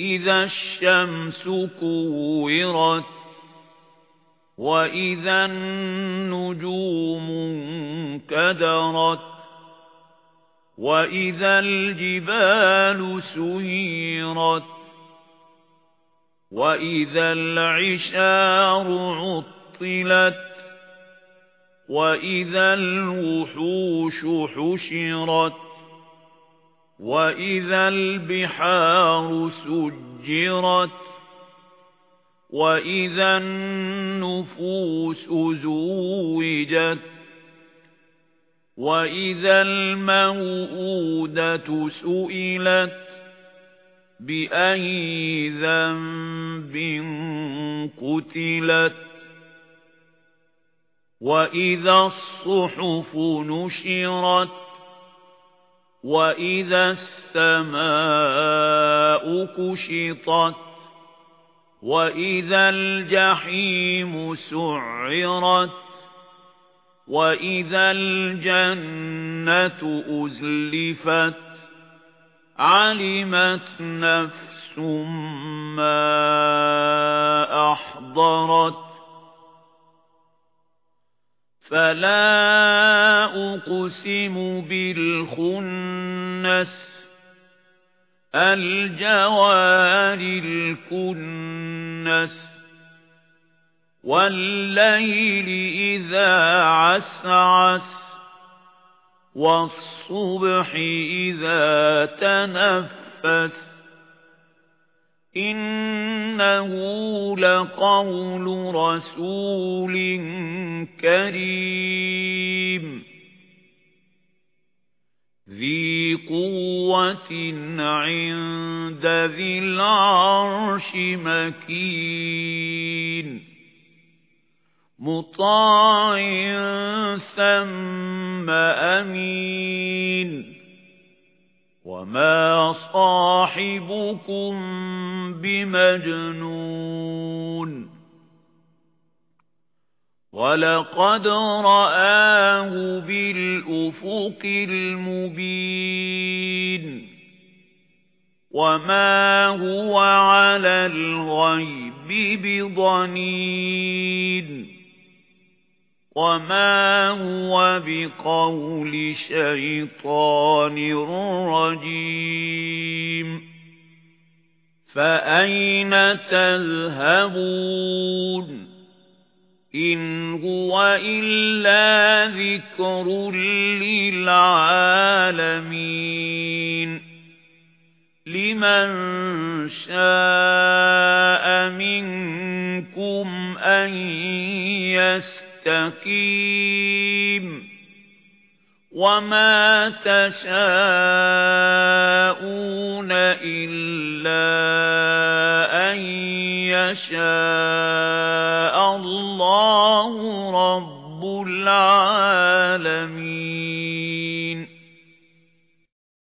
إِذَا الشَّمْسُ كُوِّرَتْ وَإِذَا النُّجُومُ انكَدَرَتْ وَإِذَا الْجِبَالُ سُيِّرَتْ وَإِذَا الْعِشَارُ عُطِّلَتْ وَإِذَا الْوُحُوشُ حُشِرَتْ وَإِذَا الْبِحَارُ سُجِّرَتْ وَإِذَا النُّفُوسُ زُوِّجَتْ وَإِذَا الْمَوْءُودَةُ سُئِلَتْ بِأَيِّ ذَنبٍ قُتِلَتْ وَإِذَا الصُّحُفُ نُشِرَتْ وَإِذَا السَّمَاءُ كُشِطَتْ وَإِذَا الْجَحِيمُ سُعِّرَتْ وَإِذَا الْجَنَّةُ أُزْلِفَتْ عَلِمَتْ نَفْسٌ مَا أَحْضَرَتْ فَلَا أُقْسِمُ بِالْخُنَّسِ الْجَوَارِ الْكُنَّسِ وَاللَّيْلِ إِذَا عَسْعَسَ وَالصُّبْحِ إِذَا تَنَفَّسَ إِنَّهُ لَقَوْلُ رَسُولٍ كَرِيمٍ ذِي قُوَّةٍ عِندَ ذِي الْعَرْشِ مَكِينٍ مُطَاعٍ ثَمَّ أَمِينٍ وَمَا صَاحِبُكُمْ بِمَجْنُونٍ وَلَقَدْ رَآهُ بِالْأُفُقِ الْمُبِينِ وَمَا هُوَ عَلَى الْغَيْبِ بِضَنِينٍ وَمَا هُوَ بِقَوْلِ شَيْطَانٍ رَجِيمٍ فَأَيْنَ تَذْهَبُونَ إِنْ هُوَ إِلَّا ذِكْرٌ لِلْعَالَمِينَ لِمَنْ شَاءَ مِنْكُمْ أَنْ يَسْتَقِيمَ وما تشاءون إلا أن يشاء رب العالمين